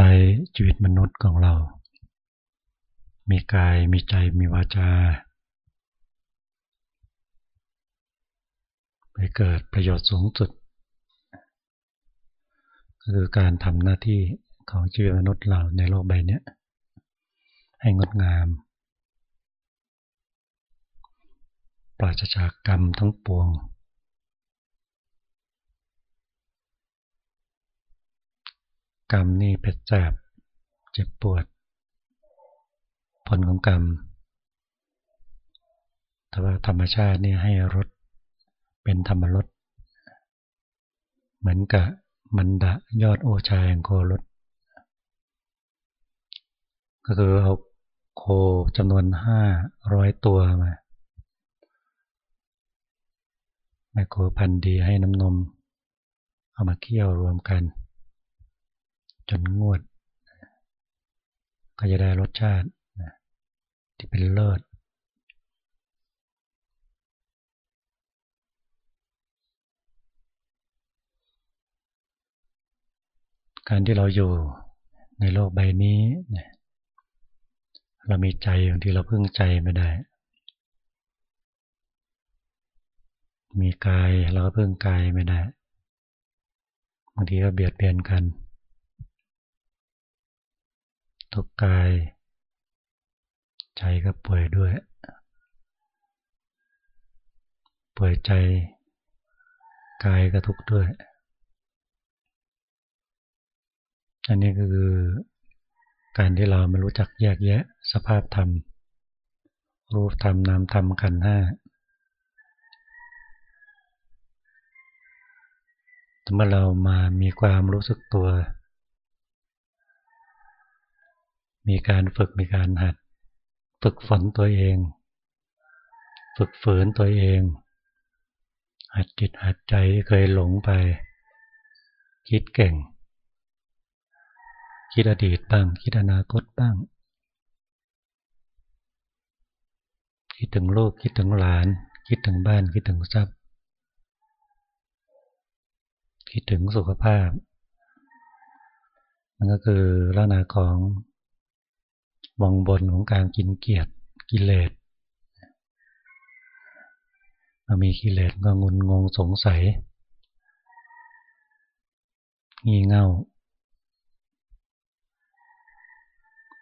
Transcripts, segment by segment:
ใจชีวิตมนุษย์ของเรา มีกายมีใจมีวาจา ไปเกิดประโยชน์สูงสุด ก็คือการทำหน้าที่ของชีวิตมนุษย์เราในโลกใบนี้ให้งดงาม ปราศจากกรรมทั้งปวง กรรมนี่เผ็ดแสบเจ็บปวด ผลของกรรม แต่ว่าธรรมชาตินี่ให้รสเป็นธรรมรสเหมือนกับมันดะยอดโอชาแห่งโครสก็คือเอาโคจำนวนห้าร้อยตัวมาแม่โคพันดีให้น้ำนม เอามาเคี่ยวรวมกัน จนงวด ก็จะได้รสชาติที่เป็นเลิศการที่เราอยู่ในโลกใบนี้เรามีใจบางทีเราพึ่งใจไม่ได้ มีกายเราก็พึ่งกายไม่ได้บางทีก็เบียดเบียนกัน ทุกกาย ใจก็ป่วยด้วย ป่วยใจ กายก็ทุกข์ด้วย อันนี้ก็คือการที่เราไม่รู้จักแยกแยะสภาพธรรม รูปธรรมนามธรรมขันห้าเมื่อเรามามีความรู้สึกตัว มีการฝึกมีการหัด ฝึกฝนตัวเอง ฝึกฝืนตัวเอง หัดจิตหัดใจเคยหลงไป คิดเก่ง คิดอดีตบ้าง คิดอนาคตบ้าง คิดถึงลูกคิดถึงหลาน คิดถึงบ้านคิดถึงทรัพย์ คิดถึงสุขภาพมันก็คือลักษณะของ วงบนของการกินเกียรติกิเลสมามีกิเลสก็งุนงงสงสัย งี่เง่า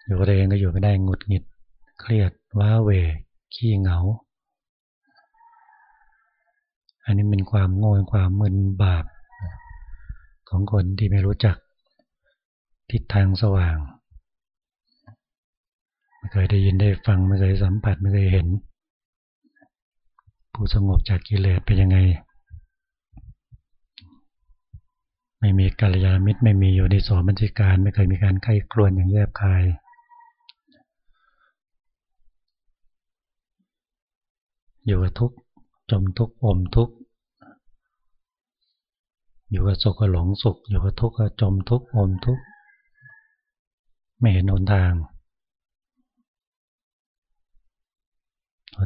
อยู่กับตัวเองก็อยู่ไม่ได้งุดหงิด เครียดว้าเว ขี้เหงา อันนี้เป็นความโง่ความมึนบาปของคนที่ไม่รู้จักทิศทางสว่าง ไม่เคยได้ยินได้ฟังไม่เคยสัมผัสไม่เคยเห็น ผู้สงบจากกิเลสเป็นยังไง ไม่มีกัลยาณมิตรไม่มีอยู่ในโสมัญชิการ ไม่เคยมีการไข้ครวนอย่างแยบคายอยู่กับทุกจมทุกอมทุกอยู่กับสุขก็หลงสุข อยู่กับทุกข์ก็จมทุกอมทุกไม่เห็นหนทาง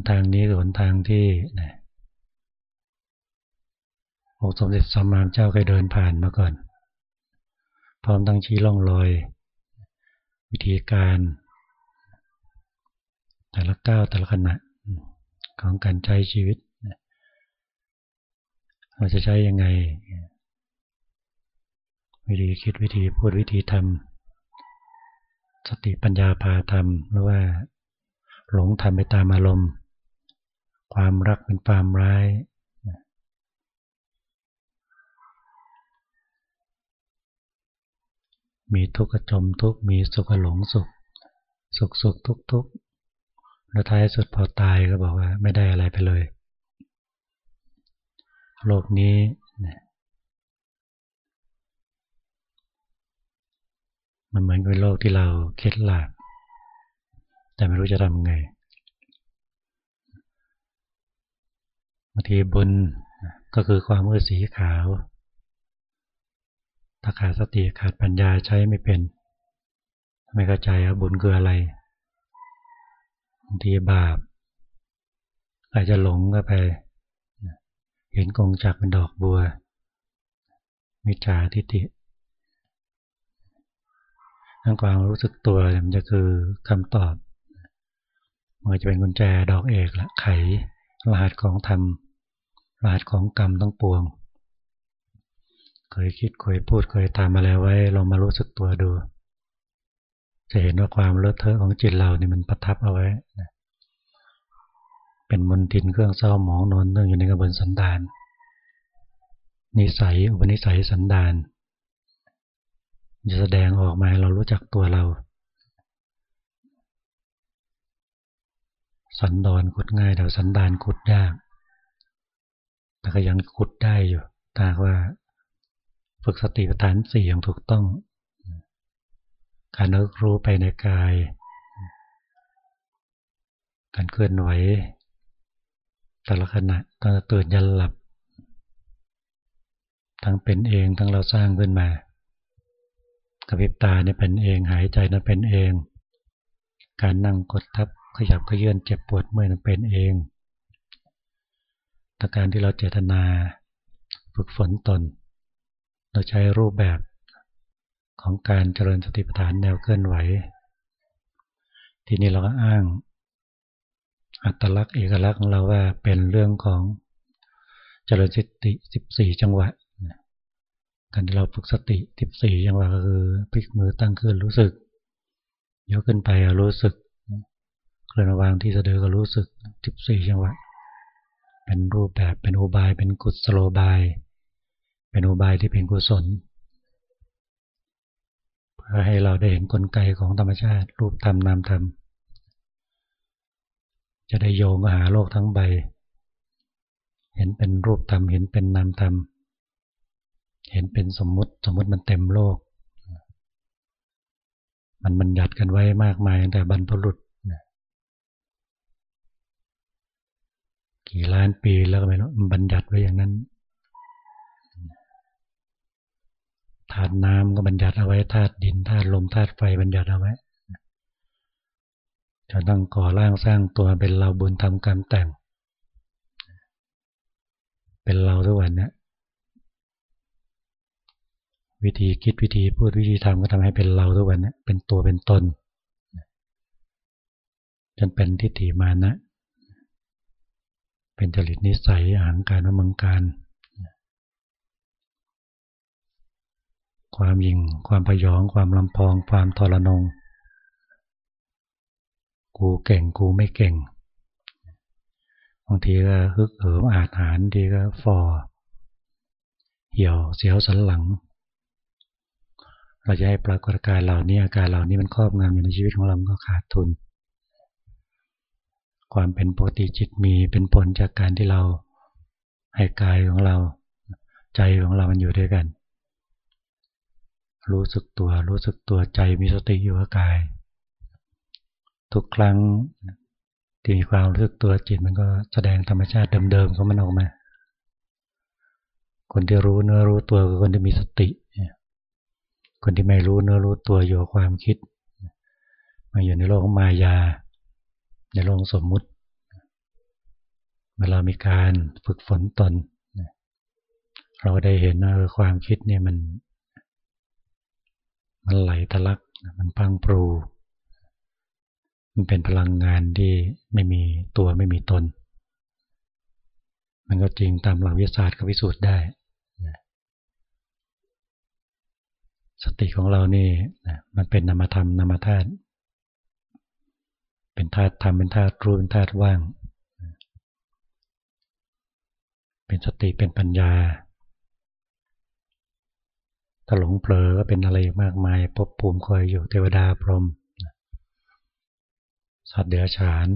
นทางนี้คือหนทางที่นะองค์สมเด็จสัมมาเจ้าเคยเดินผ่านมาก่อน พร้อมตั้งชี้ล่องรอย วิธีการ แต่ละก้าวแต่ละขณะของการใช้ชีวิต เราจะใช้ยังไง วิธีคิดวิธีพูดวิธีทำสติปัญญาพาทำหรือว่า หลงทำไปตามอารมณ์ ความรักเป็นความร้ายมีทุกข์จมทุกข์มีสุขหลงสุข สุขสุขทุกทุกแล้วท้ายสุดพอตายก็บอกว่า ไม่ได้อะไรไปเลย โลกนี้มันเหมือนกับโลกที่เราเคล็ดหลาบแต่ไม่รู้จะทำไงางทีบุญก็คือความมืดสีขาว ถ้าขาดสติขาดปัญญาใช้ไม่เป็น ไม่เข้าใจว่าบุญคืออะไรบางทีบาปอาจจะหลงก็ไป เห็นกงจักเป็นดอกบัว มิจฉาทิฏฐิทั้งความรู้สึกตัวมันจะคือคำตอบมันจะเป็นกุญแจดอกเอกละไขรหัสของธรรม รหัสของกรรมต้องปวง เคยคิดเคยพูดเคยทำมาแล้วไว้ลองมารู้สึกตัวดู จะเห็นว่าความเลอะเทอะของจิตเรานี่มันประทับเอาไว้ เป็นมนทินเครื่องเศร้าหมองนอนเนื่องอยู่ในกระบวนสันดาน นิสัยอุปนิสัยสันดานจะแสดงออกมาเรารู้จักตัวเราสันดอนขุดง่ายแต่สันดานขุดยาก แต่ก็ยังขุดได้อยู่ถ้าว่าฝึกสติปัฏฐานสี่อย่างถูกต้อง การนึกรู้ไปในกาย การเคลื่อนไหวแต่ละขณะตอนตื่นยันหลับ ทั้งเป็นเองทั้งเราสร้างขึ้นมากระพริบตาเนี่ยเป็นเองหายใจนั้นเป็นเอง การนั่งกดทับขยับขยื่นเจ็บปวดเมื่อยนั้นเป็นเอง ต่การที่เราเจตนาฝึกฝนตน เราใช้รูปแบบของการเจริญสติปัฏฐานแนวเคลื่อนไหว ทีนี้เราก็อ้าง อัตลักษณ์เอกลักษณ์ของเราว่าเป็นเรื่องของเจริญสติ14 จังหวะการที่เราฝึกสติทิบสี่ยังหว่าก็คือพลิกมือตั้งขึ้นรู้สึกยกขึ้นไปรู้สึกเคลื่อนวางที่สะดือก็รู้สึกทิบสี่จังหวะ เป็นรูปแบบเป็นอุบายเป็นกุศโลบาย เป็นอุบายที่เป็นกุศล เพื่อให้เราได้เห็นกลไกของธรรมชาติ รูปธรรมนามธรรม จะได้โยงหาโลกทั้งใบ เห็นเป็นรูปธรรมเห็นเป็นนามธรรม เห็นเป็นสมมุติสมมุติมันเต็มโลก มันบัญญัติกันไว้มากมายตั้งแต่บรรพบุรุษ กี่ล้านปีแล้วก็ไม่รู้บัญญัติไว้อย่างนั้นธาตุน้ำก็บัญญัติเอาไว้ธาตุดินธาตุลมธาตุไฟบัญญัติเอาไว้จะต้องก่อร่างสร้างตัวเป็นเราบุญทำกรรมแต่ง เป็นเราทุกวันเนี้ยวิธีคิดวิธีพูดวิธีทำก็ทำให้เป็นเราทุกวันนี้เป็นตัวเป็นตนจนเป็นทิฏฐิมานะ เป็นจริตนิสัยอาหารการมังการ ความยิง ความพยอง ความลำพอง ความทรนง กูเก่งกูไม่เก่ง บางทีก็ฮึกเหิมอาหารทีก็ฟอเหี่ยวเสียวสันหลัง เราจะให้ปรากฏการเหล่านี้อาการเหล่านี้มันครอบงำอยู่ในชีวิตของเราก็ขาดทุน ความเป็นปกติจิตมีเป็นผลจากการที่เราให้กายของเรา ใจของเรามันอยู่ด้วยกัน รู้สึกตัวรู้สึกตัวใจมีสติอยู่กับกาย ทุกครั้งที่มีความรู้สึกตัวจิตมันก็แสดงธรรมชาติเดิมๆของมันออกมา คนที่รู้เนื้อรู้ตัวคือคนที่มีสติ คนที่ไม่รู้เนื้อรู้ตัวอยู่ความคิดมาอยู่ในโลกของมายา ในโลกสมมุติ เวลามีการฝึกฝนตน เราได้เห็นว่าความคิดเนี่ยมัน มันไหลทะลัก มันพังปรู มันเป็นพลังงานที่ไม่มีตัวไม่มีตน มันก็จริงตามหลักวิทยาศาสตร์ก็พิสูจน์ได้ สติของเรานี่มันเป็นนามธรรมนามธาตุ เป็นธาตุธรรมเป็นธาตุรู้เป็นธาตุว่าง เป็นสติเป็นปัญญาถ้าหลงเผลอก็เป็นอะไรมากมายพบภูมิคอยอยู่เทวดาพรหมสัตว์เดรัจฉาน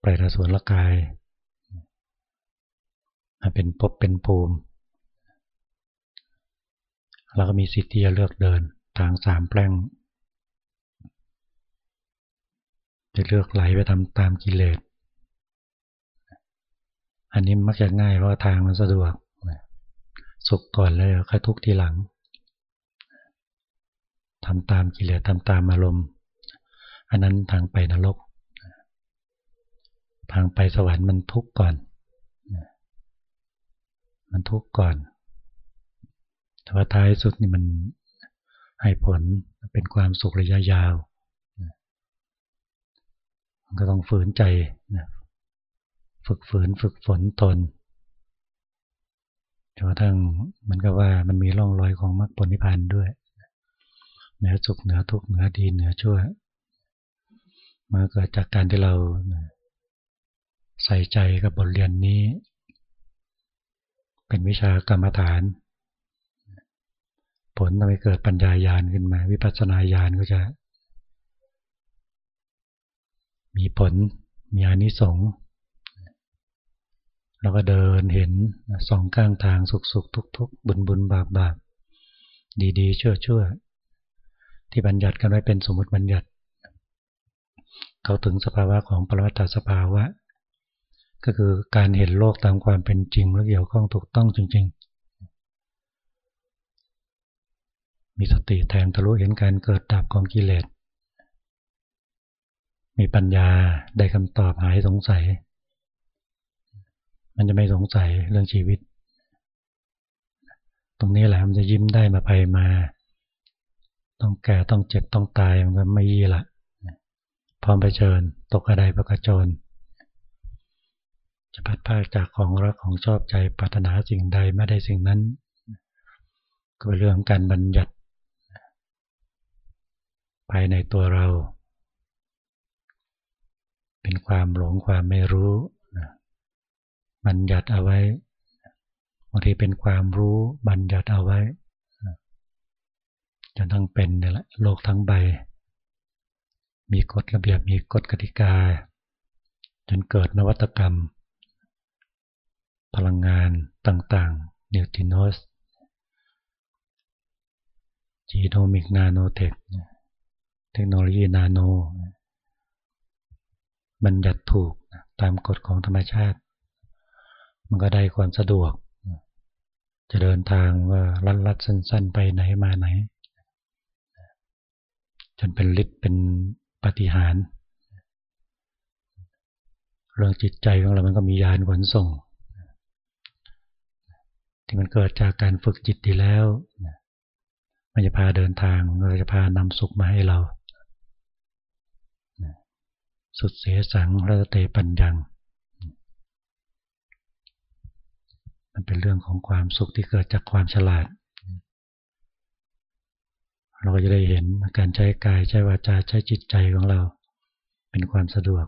เปรตอสุรกายเป็นพบเป็นภูมิเราก็มีสิทธิ์ที่จะเลือกเดินทางสามแปลง จะเลือกไหลไปทำตามกิเลส อันนี้มักจะง่ายเพราะทางมันสะดวก สุขก่อนแล้วค่อยทุกข์ทีหลังทำตามกิเลสทำตามอารมณ์ อันนั้นทางไปนรก ทางไปสวรรค์มันทุกข์ก่อน มันทุกข์ก่อน แต่ว่าท้ายสุดนี่มันให้ผลเป็นความสุขระยะยาว ก็ต้องฝืนใจฝึกฝืนฝึกฝนตนจนกระทั่งมันก็ว่ามันมีร่องรอยของมรรคผลนิพพานด้วยเหนือสุขเหนือทุกข์เหนือดีเหนือชั่วมันเกิดจากการที่เราใส่ใจกับบทเรียนนี้ เป็นวิชากรรมฐาน ผลทำให้เกิดปัญญายาณขึ้นมา วิปัสสนาญาณก็จะ มีผล มีอานิสงส์แล้วก็เดินเห็นสองข้างทางสุขสุขทุกทุกบุญบุญบาปบาปดีดีชั่วชั่วที่บัญญัติกันไว้เป็นสมมติบัญญัติ เขาถึงสภาวะของปรมัตถสภาวะ ก็คือการเห็นโลกตามความเป็นจริงและเกี่ยวข้องถูกต้องจริง ๆ มีสติแทงทะลุเห็นการเกิดดับของกิเลส มีปัญญาได้คำตอบหายสงสัย มันจะไม่สงสัยเรื่องชีวิต ตรงนี้แหละมันจะยิ้มได้มาภัยมา ต้องแก่ต้องเจ็บต้องตายมันก็ไม่ยี่ละพร้อมไปเชิญตกกระไดประกระโจนจะพัดพาจากของรักของชอบใจปรารถนาสิ่งใดไม่ได้สิ่งนั้น ก็เป็นเรื่องการบัญญัติภายในตัวเรา เป็นความหลงความไม่รู้บัญญัติเอาไว้บางทีเป็นความรู้บัญญัติเอาไว้จนทั้งเป็นนี่แหละโลกทั้งใบ มีกฎระเบียบมีกฎกติกา จนเกิดนวัตกรรม พลังงานต่างๆนิวตินอสจีโนมิกนาโนเทค เทคโนโลยีนาโน บัญญัติถูกตามกฎของธรรมชาติ มันก็ได้ความสะดวกจะเดินทางว่าลัดลัดสั้น ๆ ไปไหนมาไหน จนเป็นฤทธิ์เป็นปฏิหารเรื่องจิตใจของเรามันก็มียานขนส่ง ที่มันเกิดจากการฝึกจิตดีแล้วมันจะพาเดินทางเราจะพานำสุขมาให้เรา สุดเสียสังระเตปัญญัง มันเป็นเรื่องของความสุขที่เกิดจากความฉลาด เราก็จะได้เห็นการใช้กายใช้วาจาใช้จิตใจของเรา เป็นความสะดวก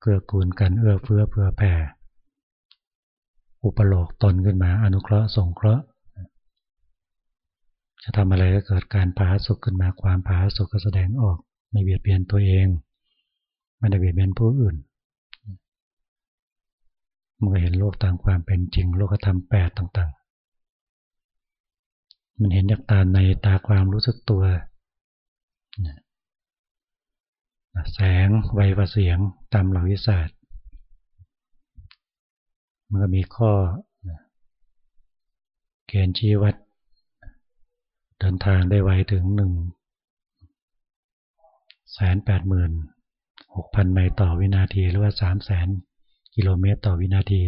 เกื้อกูลกันเอื้อเฟื้อเผื่อแผ่ อุปโลกตนขึ้นมาอนุเคราะห์สงเคราะห์จะทำอะไรก็เกิดการผาสุขขึ้นมาความผาสุขก็แสดงออก ไม่เบียดเบียนตัวเอง ไม่ได้เบียดเบียนผู้อื่นมันก็เห็นโลกตามความเป็นจริง โลกธรรมแปดต่างๆ มันเห็นจากตาในตาความรู้สึกตัว แสงไวกว่าเสียงตามหลักวิสัชมันก็มีข้อเกณฑ์ชี้วัด เดินทางได้ไวถึงหนึ่ง แสนแปดหมื่นหกพันไมล์ต่อวินาที หรือว่าสามแสนกิโลเมตรต่อวินาที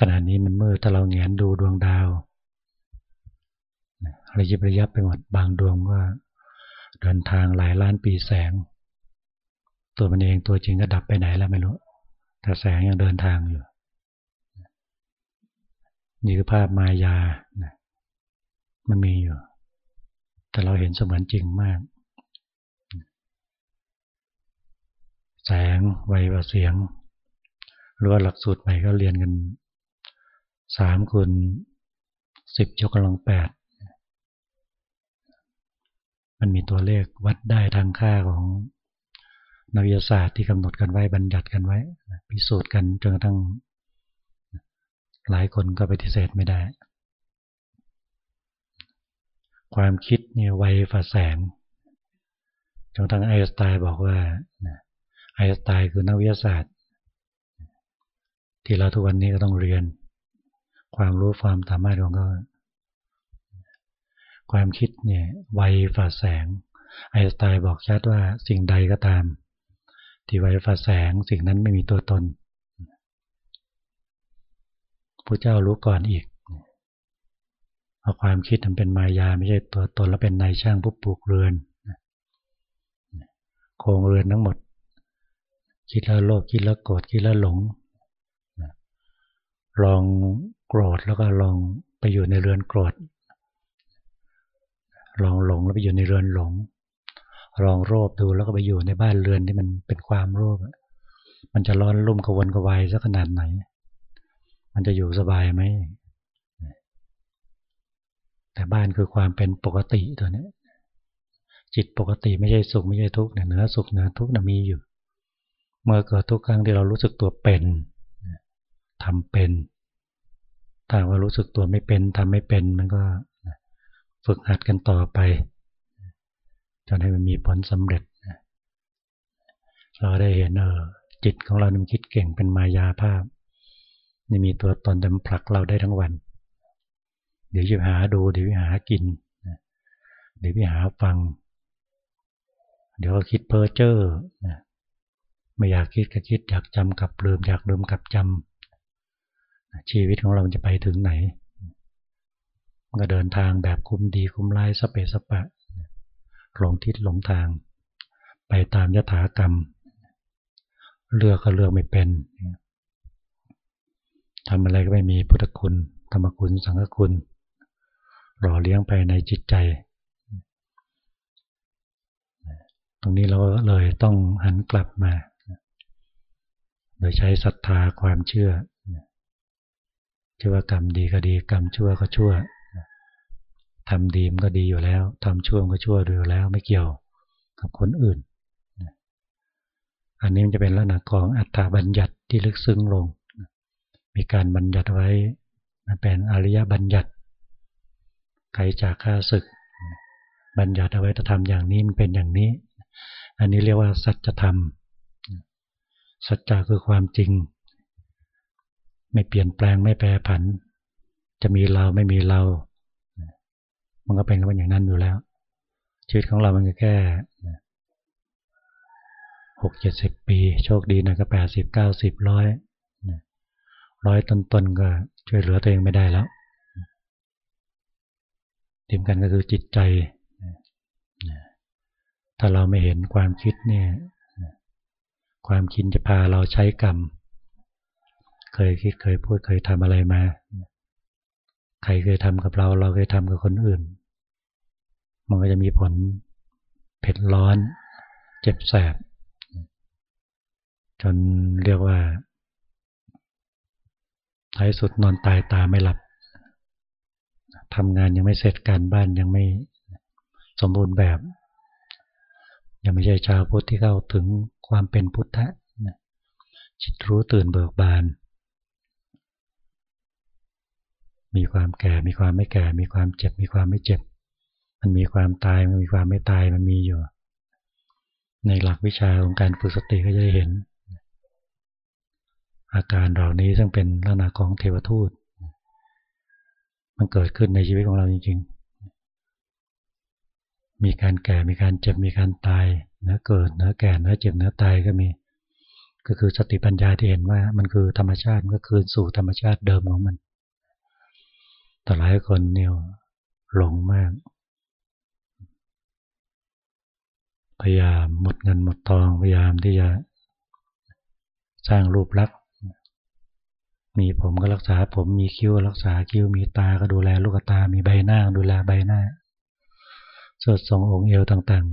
ขณะนี้มันมืดถ้าเราแงนดูดวงดาวระยิบระยับไปหมดบางดวงก็เดินทางหลายล้านปีแสง ตัวมันเองตัวจริงก็ดับไปไหนแล้วไม่รู้ แต่แสงยังเดินทางอยู่ นี่คือภาพมายา มันมีอยู่ แต่เราเห็นเสมือนจริงมาก แสงไวกว่าเสียง หรือว่าหลักสูตรใหม่ก็เรียนกันสามคูณสิบยกกำลังแปดมันมีตัวเลขวัดได้ทางค่าของนักวิทยาศาสตร์ที่กำหนดกันไว้บัญญัติกันไว้ พิสูจน์กันจนกระทั่งหลายคนก็ปฏิเสธไม่ได้ ความคิดเนี่ยไวฝ่าแสงจนกระทั่งไอน์สไตน์บอกว่า ไอน์สไตน์คือนักวิทยาศาสตร์ ที่เราทุกวันนี้ก็ต้องเรียน ความรู้ความสามารถของเขาความคิดเนี่ยไวฝ่าแสง ไอน์สไตน์บอกชัดว่าสิ่งใดก็ตาม ที่ไวฝ่าแสงสิ่งนั้นไม่มีตัวตนพระเจ้ารู้ก่อนอีกเอาความคิดมันเป็นมายาไม่ใช่ตัวตนแล้วเป็นนายช่างผู้ปลูกเรือนโครงเรือนทั้งหมด คิดแล้วโลภคิดแล้วโกรธคิดแล้วหลงลองโกรธแล้วก็ลองไปอยู่ในเรือนโกรธ ลองหลงแล้วไปอยู่ในเรือนหลง ลองโลภดูแล้วก็ไปอยู่ในบ้านเรือนที่มันเป็นความโลภมันจะร้อนรุ่มกวนกวายสักขนาดไหน มันจะอยู่สบายไหม แต่บ้านคือความเป็นปกติตัวนี้ จิตปกติไม่ใช่สุขไม่ใช่ทุกข์เหนือสุขเหนือทุกข์มีอยู่ เมื่อเกิดทุกครั้งที่เรารู้สึกตัวเป็นทำเป็นถ้าว่ารู้สึกตัวไม่เป็นทำไม่เป็นมันก็ฝึกหัดกันต่อไปจนให้มันมีผลสำเร็จเราได้เห็นเออจิตของเรานี่คิดเก่งเป็นมายาภาพนี่มีตัวตนเต็มผลักเราได้ทั้งวัน เดี๋ยวจะหาดูเดี๋ยวหากิน เดี๋ยวไปหาฟัง เดี๋ยวก็คิดเพ้อเจ้อ ไม่อยากคิดก็คิดอยากจำกับลืมอยากลืมกับจำชีวิตของเราจะไปถึงไหนก็เดินทางแบบคุ้มดีคุ้มไร้สเปสปะหลงทิศหลงทาง ไปตามยถากรรม เลือกก็เลือกไม่เป็นทำอะไรก็ไม่มีพุทธคุณ ธรรมคุณสังฆคุณหล่อเลี้ยงไปในจิตใจ ตรงนี้เราเลยต้องหันกลับมา โดยใช้ศรัทธาความเชื่อเชื่อว่ากรรมดีก็ดีกรรมชั่วก็ชั่วทำดีมันก็ดีอยู่แล้วทำชั่วมันก็ชั่วอยู่แล้วไม่เกี่ยวกับคนอื่น อันนี้มันจะเป็นลักษณะของอัตตาบัญญัติที่ลึกซึ้งลง มีการบัญญัติไว้มันเป็นอริยบัญญัติใครจากข้าศึก บัญญัติเอาไว้จะทำอย่างนี้มันเป็นอย่างนี้ อันนี้เรียกว่าสัจธรรม สัจจะคือความจริง ไม่เปลี่ยนแปลงไม่แปรผัน จะมีเราไม่มีเรา มันก็เป็นกันอย่างนั้นอยู่แล้ว ชีวิตของเรามันก็แค่หกเจ็ดสิบปี โชคดีนะก็แปดสิบเก้าสิบร้อยร้อยต้นๆก็ช่วยเหลือตัวเองไม่ได้แล้วทีมกันก็คือจิตใจ ถ้าเราไม่เห็นความคิดเนี่ย ความคิดจะพาเราใช้กรรม เคยคิดเคยพูดเคยทำอะไรมา ใครเคยทำกับเรา เราเคยทำกับคนอื่น มันก็จะมีผลเผ็ดร้อน เจ็บแสบ จนเรียกว่า ท้ายสุดนอนตายตาไม่หลับทำงานยังไม่เสร็จการบ้านยังไม่สมบูรณ์แบบ ยังไม่ใช่ชาวพุทธที่เข้าถึง ความเป็นพุทธะจิตรู้ตื่นเบิกบาน มีความแก่ มีความไม่แก่ มีความเจ็บ มีความไม่เจ็บ มันมีความตาย มันมีความไม่ตาย มันมีอยู่ ในหลักวิชาของการฝึกสติก็จะเห็น อาการเหล่านี้ซึ่งเป็นลักษณะของเทวทูต มันเกิดขึ้นในชีวิตของเราจริง ๆ มีการแก่มีการเจ็บมีการตายเนื้อเกิดเนื้อแก่เนื้อเจ็บเนื้อตายก็มี ก็คือสติปัญญาที่เห็นว่ามันคือธรรมชาติก็คืนสู่ธรรมชาติเดิมของมัน แต่หลายคนเนี่ยหลงมาก พยายามหมดเงินหมดทองพยายามที่จะสร้างรูปลักษณ์มีผมก็รักษาผมมีคิ้วรักษาคิ้วมีตาก็ดูแลลูกตา มีใบหน้าดูแลใบหน้า สวดทรงองค์เอวต่าง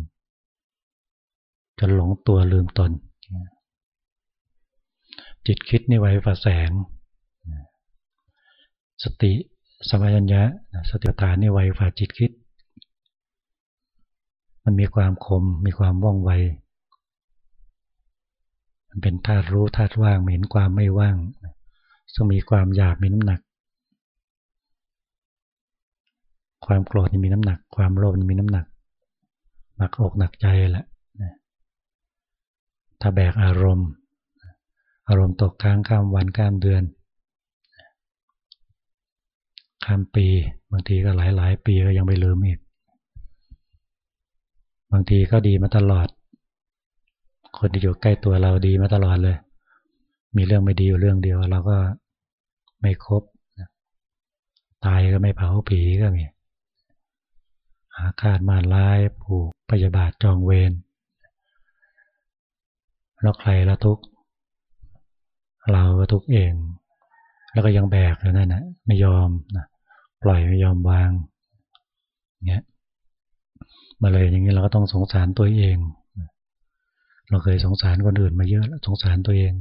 ๆจนหลงตัวลืมตน จิตคิดนี่ไว้ฝ่าแสง สติสมัญญะสติปัฏฐานนี่ไว้ฝ่าจิตคิด มันมีความคมมีความว่องไว มันเป็นธาตุรู้ธาตุว่างเห็นความไม่ว่างซึ่งมีความหยาบมีน้ำหนัก ความโกรธมีน้ำหนัก ความโลภมีน้ำหนัก หนักอกหนักใจแหละถ้าแบกอารมณ์ อารมณ์ตกค้างข้ามวันข้ามเดือน ข้ามปี บางทีก็หลายหลายปีก็ยังไม่ลืมอีก บางทีก็ดีมาตลอด คนที่อยู่ใกล้ตัวเราดีมาตลอดเลย มีเรื่องไม่ดีอยู่เรื่องเดียวเราก็ไม่ครบตายก็ไม่เผาผีก็มี อาฆาตมาร้ายผูกพยาบาทจองเวรแล้วใครละทุกเราก็ทุกเอง แล้วก็ยังแบกอยู่นั่นนะไม่ยอมนะปล่อยไม่ยอมวางเงี้ยมาเลยอย่างนี้เราก็ต้องสงสารตัวเอง เราเคยสงสารคนอื่นมาเยอะแล้วสงสารตัวเอง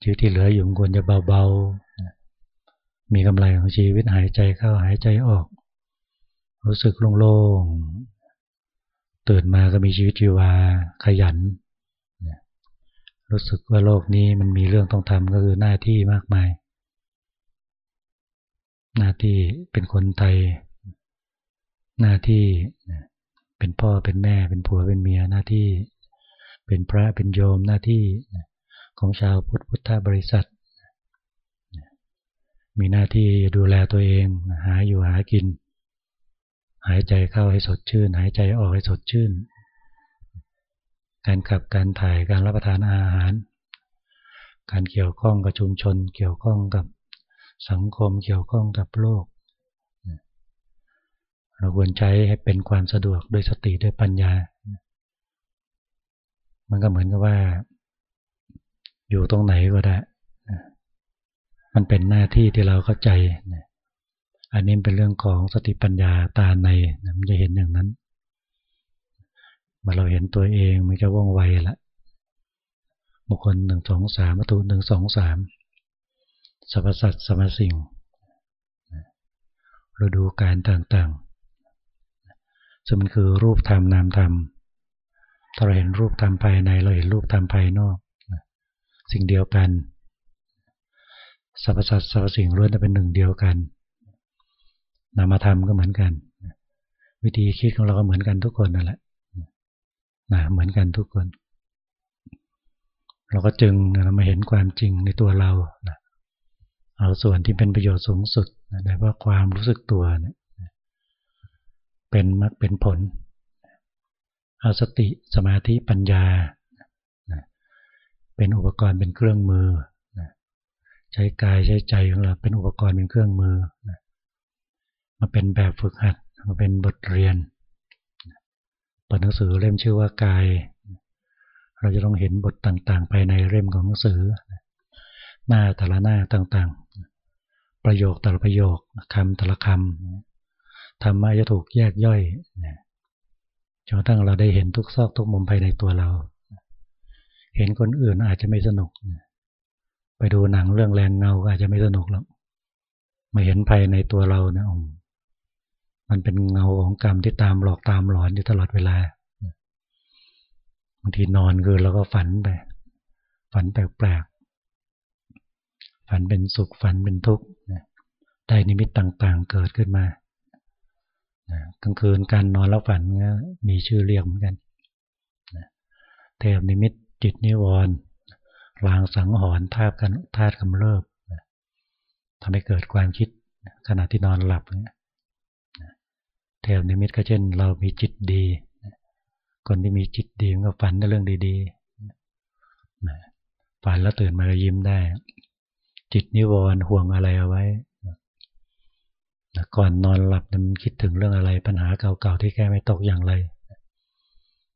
ชีวิตที่เหลืออยู่ควรจะเบาๆมีกำไรของชีวิตหายใจเข้าหายใจออก รู้สึกโล่งๆ ตื่นมาก็มีชีวิตชีวาขยัน รู้สึกว่าโลกนี้มันมีเรื่องต้องทำก็คือหน้าที่มากมาย หน้าที่เป็นคนไทย หน้าที่เป็นพ่อเป็นแม่เป็นผัวเป็นเมียหน้าที่ เป็นพระเป็นโยมหน้าที่ของชาวพุทธพุทธบริษัท มีหน้าที่ดูแลตัวเองหาอยู่หากิน หายใจเข้าให้สดชื่น หายใจออกให้สดชื่น การขับการถ่ายการรับประทานอาหาร การเกี่ยวข้องกับชุมชน เกี่ยวข้องกับสังคมเกี่ยวข้องกับโลก เราควรใช้ให้เป็นความสะดวกด้วยสติด้วยปัญญา มันก็เหมือนกับว่า อยู่ตรงไหนก็ได้ มันเป็นหน้าที่ที่เราเข้าใจ อันนี้เป็นเรื่องของสติปัญญาตาในมันจะเห็นอย่างนั้นมาเราเห็นตัวเองมันจะว่องไวละบุคคลหนึ่งสองสามวัตถุหนึ่งสองสามสรรพสัตว์สรรพสิ่งเราดูการต่างๆซึ่งมันคือรูปธรรมนามธรรมถ้าเราเห็นรูปธรรมภายในเราเห็นรูปธรรมภายนอก สิ่งเดียวกันสรรพสัตว์สรรพสิ่งล้วนจะเป็นหนึ่งเดียวกัน นามธรรมก็เหมือนกัน วิธีคิดของเราก็เหมือนกันทุกคนนั่นแหละนะเหมือนกันทุกคน เราก็จึงเรามาเห็นความจริงในตัวเรานะเอาส่วนที่เป็นประโยชน์สูงสุดนะโดยว่าความรู้สึกตัวเนี่ยเป็นมรรคเป็นผล เอาสติสมาธิปัญญานะเป็นอุปกรณ์เป็นเครื่องมือนะใช้กายใช้ใจของเราเป็นอุปกรณ์เป็นเครื่องมือนะ มาเป็นแบบฝึกหัดมาเป็นบทเรียนปิดหนังสือเล่มชื่อว่ากาย เราจะต้องเห็นบทต่างๆภายในเล่มของหนังสือ หน้าแต่ละหน้าต่างๆ ประโยคแต่ละประโยคคำแต่ละคำธรรมะจะถูกแยกย่อยจนกระทั่งเราได้เห็นทุกซอกทุกมุมภายในตัวเรา เห็นคนอื่นอาจจะไม่สนุก ไปดูหนังเรื่องแรงเงาอาจจะไม่สนุกหรอกมาเห็นภายในตัวเราเนะ มันเป็นเงาของกรรมที่ตามหลอกตามหลอนอยู่ตลอดเวลาบางทีนอนคือเราก็ฝันไปฝันแปลกๆฝันเป็นสุขฝันเป็นทุกข์ได้นิมิตต่างๆเกิดขึ้นมากลางคืนการนอนแล้วฝันก็มีชื่อเรียกเหมือนกันเทพนิมิตจิตนิวรณ์ลางสังหรณ์ธาตุกันธาตุกำเริบทำให้เกิดความคิดขณะที่นอนหลับเนี่ย เทพนิมิตก็เช่น เรามีจิตดี คนที่มีจิตดีมันก็ฝันในเรื่องดีๆฝันแล้วตื่นมาก็ยิ้มได้ จิตนิวรณ์ห่วงอะไรเอาไว้ก่อนนอนหลับมันคิดถึงเรื่องอะไรปัญหาเก่าๆที่แก้ไม่ตกอย่างไร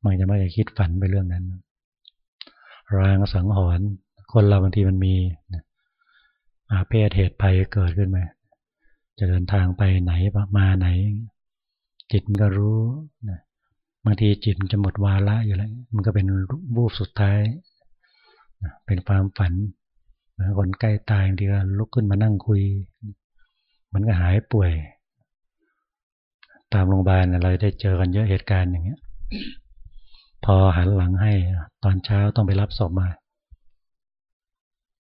มันจะไม่อยากคิดฝันไปเรื่องนั้นรางสังหรณ์คนเราบางทีมันมีอาเพศเหตุภัยเกิดขึ้นมาจะเดินทางไปไหนมาไหน จิตมันก็รู้นะบางทีจิตมันจะหมดวาระอยู่แล้ว มันก็เป็นบูบสุดท้ายนะเป็นความฝันเหมือนคนใกล้ตายบางทีก็ลุกขึ้นมานั่งคุย มันก็หายป่วย ตามโรงพยาบาลเราได้เจอกันเยอะเหตุการณ์อย่างเงี้ย พอหันหลังให้ตอนเช้าต้องไปรับศพมา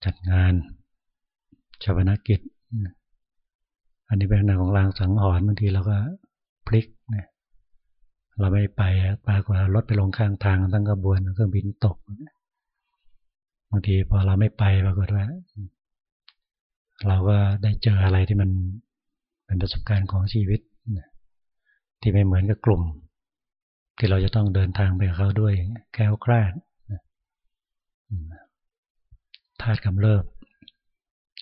จัดงานชาวนกิจอันนี้เป็นหน้าของรางสังหรณ์บางทีเราก็พลิก เราไม่ไปปรากฏรถไปลงข้างทางทั้งกระบวนเครื่องบินตกบางทีพอเราไม่ไปปรากฏว่า เราก็ได้เจออะไรที่มันเป็นประสบการณ์ของชีวิตที่ไม่เหมือนกับกลุ่ม ที่เราจะต้องเดินทางไปกับเขาด้วยแก้วคลาดธาตุกำเริบ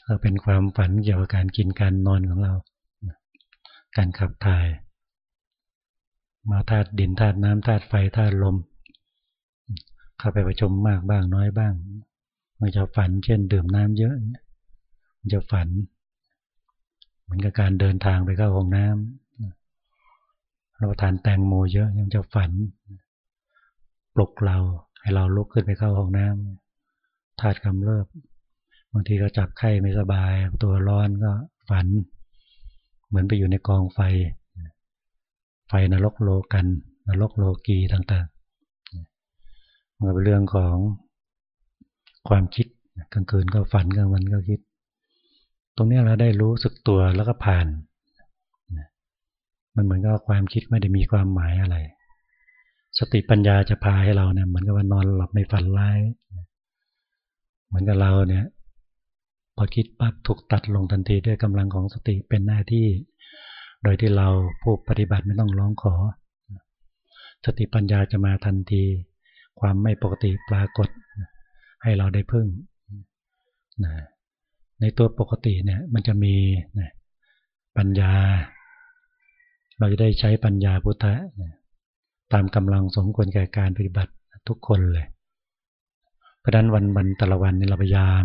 ก็เป็นความฝันเกี่ยวกับการกินการนอนของเรา การขับถ่าย มาธาตุดินธาตุน้ำธาตุไฟธาตุลม เข้าไปประชุมมากบ้างน้อยบ้าง มันจะฝันเช่นดื่มน้ำเยอะมันจะฝัน เหมือนกับการเดินทางไปเข้าห้องน้ำเราทานแตงโมเยอะยังจะฝัน ปลุกเราให้เราลุกขึ้นไปเข้าห้องน้ำธาตุกำเริบบางทีก็จับไข้ไม่สบาย ตัวร้อนก็ฝัน เหมือนไปอยู่ในกองไฟ ไฟนรกโลกันนรกโลกีต่างๆมันเป็นเรื่องของความคิดกลางคืนก็ฝันกลางวันก็คิด ตรงนี้เราได้รู้สึกตัวแล้วก็ผ่าน มันเหมือนกับความคิดไม่ได้มีความหมายอะไร สติปัญญาจะพาให้เราเนี่ยเหมือนกับว่านอนหลับไม่ฝันร้ายเหมือนกับเราเนี่ยพอคิดปั๊บถูกตัดลงทันทีด้วยกำลังของสติเป็นหน้าที่ โดยที่เราผู้ปฏิบัติไม่ต้องร้องขอ สติปัญญาจะมาทันที ความไม่ปกติปรากฏ ให้เราได้พึ่งในตัวปกติเนี่ยมันจะมีปัญญา เราจะได้ใช้ปัญญาพุทธะตามกำลังสมควรแก่การปฏิบัติทุกคนเลยเพราะนั้นวันวันแต่ละวันนี่เราพยายาม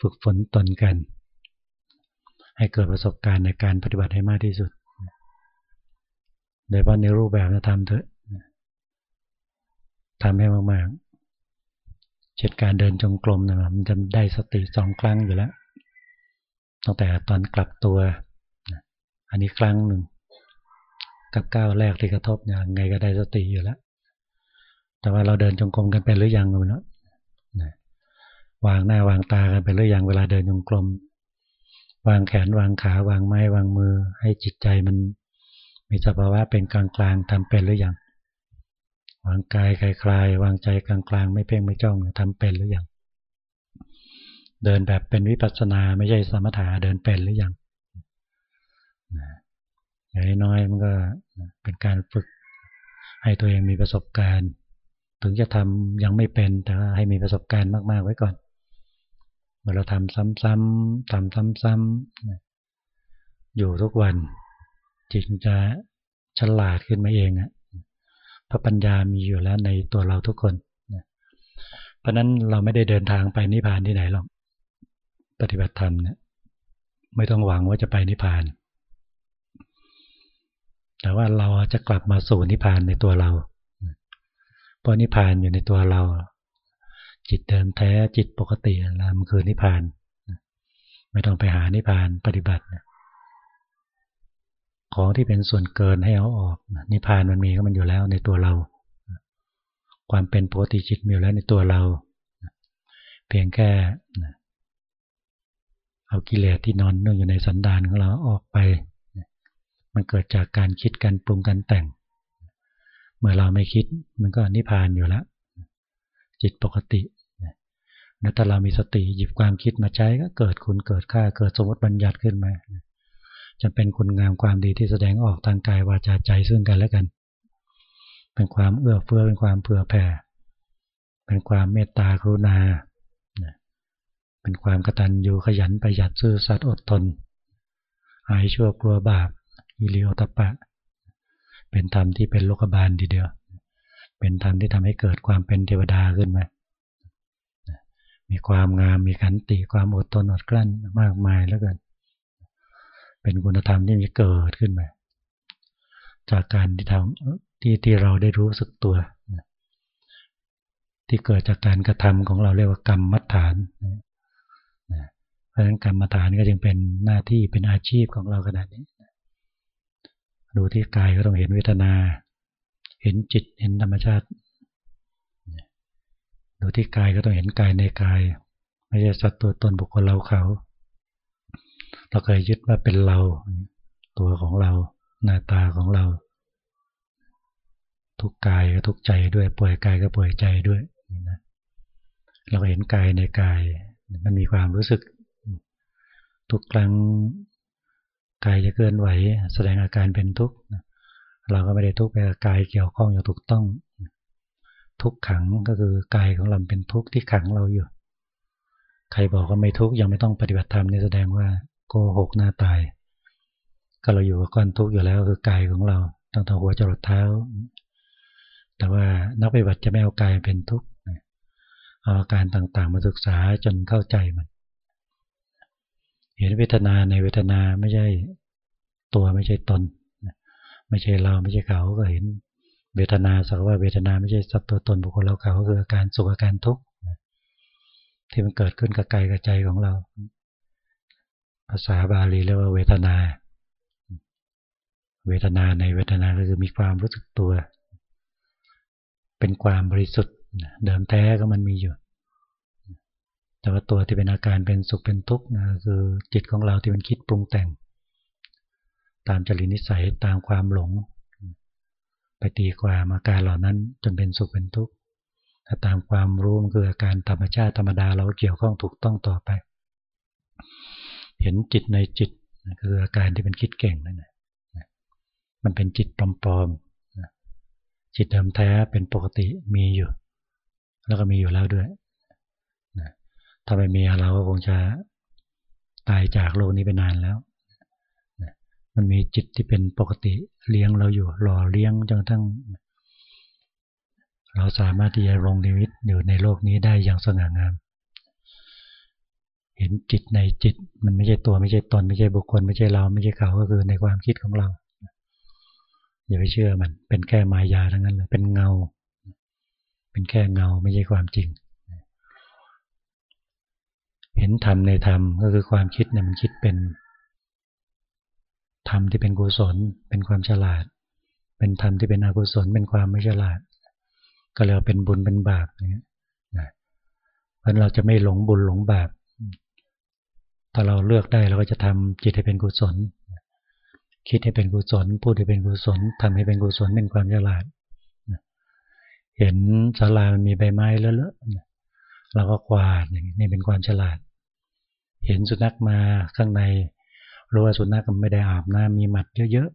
ฝึกฝนตนกัน ให้เกิดประสบการณ์ในการปฏิบัติให้มากที่สุดโดยเฉพาะในรูปแบบนะทำเถอะทำให้มากๆ เช่นการเดินจงกรมนะมันจะได้สติสองครั้งอยู่แล้ว ตั้งแต่ตอนกลับตัว อันนี้ครั้งหนึ่ง กับก้าวแรกที่กระทบเนี่ยไงก็ได้สติอยู่แล้ว แต่ว่าเราเดินจงกรมกันไปหรือยังไม่รู้วางหน้าวางตากันไปหรือยังเวลาเดินจงกรม วางแขนวางขาวางไม้วางมือ ให้จิตใจมัน มีสภาวะเป็นกลางกลางทำเป็นหรือยังวางกายคลายคลาย วางใจกลางกลางไม่เพ่งไม่จ้องทำเป็นหรือยังเดินแบบเป็นวิปัสสนาไม่ใช่สมถะเดินเป็นหรือยังอย่างน้อยมันก็เป็นการฝึกให้ตัวเองมีประสบการณ์ ถึงจะทำยังไม่เป็นแต่ให้มีประสบการณ์มากๆไว้ก่อน เมื่อเราทำซ้ำๆทำซ้ำๆอยู่ทุกวันจิตจะฉลาดขึ้นมาเองอะพระปัญญามีอยู่แล้วในตัวเราทุกคนเพราะนั้นเราไม่ได้เดินทางไปนิพพานที่ไหนหรอกปฏิบัติธรรมเนี่ยไม่ต้องหวังว่าจะไปนิพพาน แต่ว่าเราจะกลับมาสู่นิพพานในตัวเราเพราะนิพพานอยู่ในตัวเรา จิตเดิมแท้จิตปกติแล้วมันคือนิพพาน ไม่ต้องไปหานิพพานปฏิบัติ ของที่เป็นส่วนเกินให้เอาออก นิพพานมันมีก็มันอยู่แล้วในตัวเรา ความเป็นปกติจิตมีอยู่แล้วในตัวเรา เพียงแค่เอากิเลสที่นอนเนื่องอยู่ในสันดานของเราออกไป มันเกิดจากการคิดการปรุงการแต่ง เมื่อเราไม่คิดมันก็นิพพานอยู่แล้วจิตปกติ นะถ้าเรามีสติหยิบความคิดมาใช้ก็เกิดคุณเกิดค่าเกิดสมมติบัญญัติขึ้นมาจะเป็นคุณงามความดีที่แสดงออกทางกายวาจาใจซึ่งกันและกัน เป็นความเอื้อเฟื้อเป็นความเผื่อแผ่ เป็นความเมตตากรุณา เป็นความกตัญญูขยันประหยัดซื่อสัตย์อดทนหายชั่วกลัวบาปอิริโอตปะ เป็นธรรมที่เป็นโลกบาลทีเดียว เป็นธรรมที่ทำให้เกิดความเป็นเทวดาขึ้นมา มีความงาม มีขันติ ความอดทนอดกลั้นมากมายแล้วกัน เป็นคุณธรรมที่มีเกิดขึ้นมา จากการที่ทำที่ที่เราได้รู้สึกตัว ที่เกิดจากการกระทำของเราเรียกว่ากรรมมัฐาน เพราะฉะนั้นกรรมฐานก็จึงเป็นหน้าที่เป็นอาชีพของเราขนาดนี้ ดูที่กายก็ต้องเห็นเวทนา เห็นจิต เห็นธรรมชาติ ดูที่กายก็ต้องเห็นกายในกาย ไม่ใช่สัตว์ตัวตนบุคคลเราเขา เราเคยยึดว่าเป็นเรา ตัวของเรา หน้าตาของเรา ทุกกายก็ทุกใจด้วยป่วยกายก็ป่วยใจด้วยนะเราเห็นกายในกาย มันมีความรู้สึก ทุกครั้งกายจะเคลื่อนไหว แสดงอาการเป็นทุกข์เราก็ไม่ได้ทุกข์ไปกับกายเกี่ยวข้องอย่างถูกต้อง ทุกขังก็คือกายของเราเป็นทุกข์ที่ขังเราอยู่ ใครบอกว่าไม่ทุกข์ยังไม่ต้องปฏิบัติธรรมนี่แสดงว่าโกหกหน้าตาย ก็เราอยู่กับก้อนทุกข์อยู่แล้วคือกายของเราตั้งแต่หัวจรดเท้า แต่ว่านักปฏิบัติจะไม่เอากายเป็นทุกข์เอาอาการต่างๆมาศึกษาจนเข้าใจมัน เห็นเวทนาในเวทนาไม่ใช่ตัวไม่ใช่ตน ไม่ใช่เราไม่ใช่เขาก็เห็น เวทนาสักว่าเวทนาไม่ใช่สัตว์ตัวตนบุคคลเราเขาก็คืออาการสุขอาการทุกข์ที่มันเกิดขึ้นกับกายกับใจของเรา ภาษาบาลีเรียกว่าเวทนา เวทนาในเวทนาก็คือมีความรู้สึกตัว เป็นความบริสุทธิ์เดิมแท้ก็มันมีอยู่ แต่ว่าตัวที่เป็นอาการเป็นสุขเป็นทุกข์นะคือจิตของเราที่มันคิดปรุงแต่ง ตามจริตนิสัยตามความหลง ไปตีความอาการเหล่านั้นจนเป็นสุขเป็นทุกข์ถ้าตามความรู้มันคืออาการธรรมชาติธรรมดาเราเกี่ยวข้องถูกต้องต่อไป เห็นจิตในจิตคืออาการที่เป็นคิดเก่งนั่นแหละมันเป็นจิตปลอมๆจิตเดิมแท้เป็นปกติมีอยู่ แล้วก็มีอยู่แล้วด้วยถ้าไม่มีเราก็คงจะตายจากโลกนี้ไปนานแล้ว มันมีจิตที่เป็นปกติเลี้ยงเราอยู่หล่อเลี้ยงจนทั่งเราสามารถที่จะลงนิมิตอยู่ในโลกนี้ได้อย่างสง่างาม เห็นจิตในจิต มันไม่ใช่ตัวไม่ใช่ตน ไม่ใช่บุคคล ไม่ใช่เราไม่ใช่เขาก็คือในความคิดของเราอย่าไปเชื่อมัน เป็นแค่มายาทั้งนั้นเลยเป็นเงา เป็นแค่เงาไม่ใช่ความจริง เห็นธรรมในธรรมก็คือความคิดเนี่ยมันคิดเป็น ธรรมที่เป็นกุศล เป็นความฉลาด เป็นธรรมที่เป็นอกุศล เป็นความไม่ฉลาด ก็เรียเป็นบุญเป็นบาปเนี่ยนะเพราะเราจะไม่หลงบุญหลงบาปถ้าเราเลือกได้เราก็จะทำจิตให้เป็นกุศล คิดให้เป็นกุศล พูดให้เป็นกุศลทำให้เป็นกุศลเป็นความฉลาด เห็นศาลามันมีใบไม้เลอะๆเราก็ควาดนี่เป็นความฉลาด เห็นสุนัขมาข้างใน รู้ว่าสุนัขมันไม่ได้อาบน้ำมีหมัดเยอะ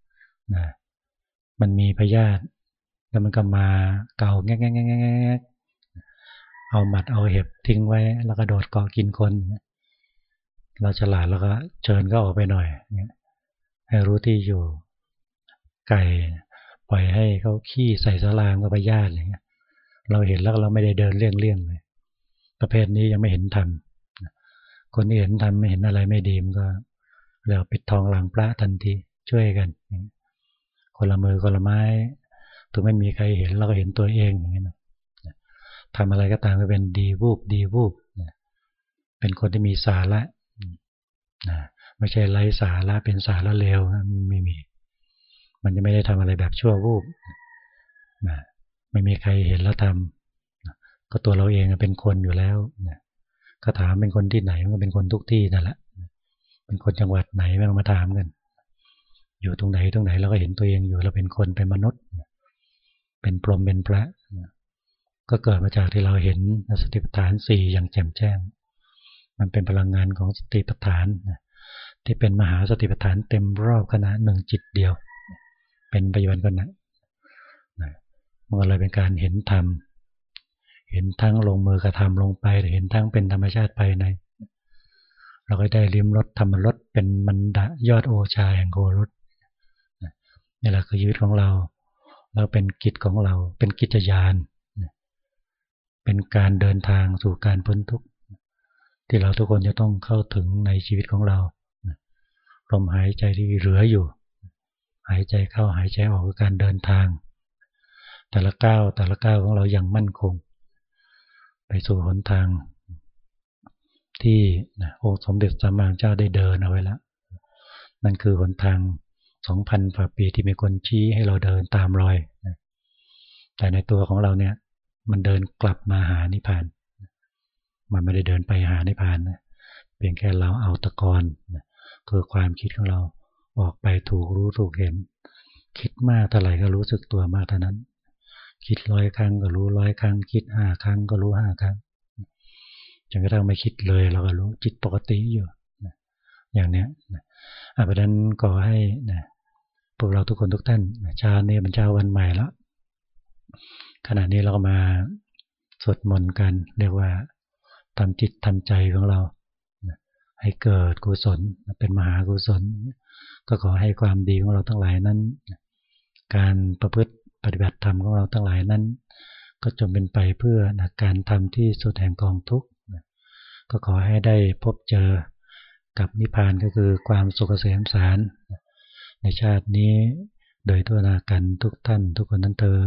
ๆนะมันมีพยาธิแล้วมันก็มาเกาแงกแงกแงกเอาหมัดเอาเห็บทิ้งไว้ แล้วก็โดดเกาะกินคน เราฉลาดแล้วก็เชิญก็ออกไปหน่อยให้รู้ที่อยู่ ไก่ปล่อยให้เขาขี้ใส่สลามกับพยาธิอย่างเงี้ย เราเห็นแล้วเราไม่ได้เดินเลี่ยงเลี่ยงเลยประเภทนี้ยังไม่เห็นทำคนที่เห็นทำไม่เห็นอะไรไม่ดีมันก็ เราปิดทองหลังพระทันทีช่วยกัน คนละมือคนละไม้ถึงไม่มีใครเห็นเราก็เห็นตัวเองอย่างนี้นะทำอะไรก็ตามก็เป็นดีวูบดีวูบเป็นคนที่มีสาระนะไม่ใช่ไร้สาระเป็นสาระเลวไม่มี มันจะไม่ได้ทำอะไรแบบชั่ววูบนะไม่มีใครเห็นแล้วทำก็ตัวเราเองเป็นคนอยู่แล้วก็ถามเป็นคนที่ไหนมันก็เป็นคนทุกที่นั่นแหละ เป็นคนจังหวัดไหนไม่ต้องมาถามกัน อยู่ตรงไหนตรงไหนเราก็เห็นตัวเองอยู่เราเป็นคนเป็นมนุษย์ เป็นพรหมเป็นพระก็เกิดมาจากที่เราเห็นสติปัฏฐานสี่อย่างแจ่มแจ้ง มันเป็นพลังงานของสติปัฏฐานที่เป็นมหาสติปัฏฐานเต็มรอบขณะหนึ่งจิตเดียว เป็นปัจจุบันก็นะมันเลยเป็นการเห็นธรรมเห็นทั้งลงมือกระทำลงไปเห็นทั้งเป็นธรรมชาติภายใน เราก็ได้ริมรถธรรมรถเป็นมันดะยอดโอชาแห่งโกรถนี่แหละคือชีวิตของเรา เราเป็นกิจของเรา เป็นกิจยาน เป็นการเดินทางสู่การพ้นทุกข์ที่เราทุกคนจะต้องเข้าถึงในชีวิตของเราลมหายใจที่เหลืออยู่ หายใจเข้าหายใจออกคือการเดินทาง แต่ละก้าวแต่ละก้าวของเราอย่างมั่นคง ไปสู่หนทาง ที่องค์สมเด็จสัมมาเจ้าได้เดินเอาไว้แล้วนั่นคือหนทางสองพันกว่าปีที่มีคนชี้ให้เราเดินตามรอยแต่ในตัวของเราเนี่ย มันเดินกลับมาหานิพพาน มันไม่ได้เดินไปหานิพพานนะเพียงแค่เราเอาตะกอนคือความคิดของเราออกไปถูกรู้ถูกเห็น คิดมากเท่าไหร่ก็รู้สึกตัวมากเท่านั้น คิดร้อยครั้งก็รู้ร้อยครั้ง คิดห้าครั้งก็รู้ห้าครั้ง จนกระทั่งไม่คิดเลยเราก็รู้จิตปกติอยู่อย่างเนี้ยอาเพราะนั้นก็ให้นะพวกเราทุกคนทุกท่านชาเนี่ยเป็นเช้าวันใหม่แล้วขณะนี้เราก็มาสวดมนต์กัน เรียกว่าทำจิตทำใจของเรา ให้เกิดกุศลเป็นมหากุศล ก็ขอให้ความดีของเราทั้งหลายนั้น การประพฤติปฏิบัติธรรมของเราทั้งหลายนั้น ก็จงเป็นไปเพื่อการทำที่สุดแห่งกองทุกข์ ก็ขอให้ได้พบเจอกับนิพพานก็คือความสุขเกษมสาร ในชาตินี้โดยทั่วนากันทุกท่านทุกคนนั้นเธอ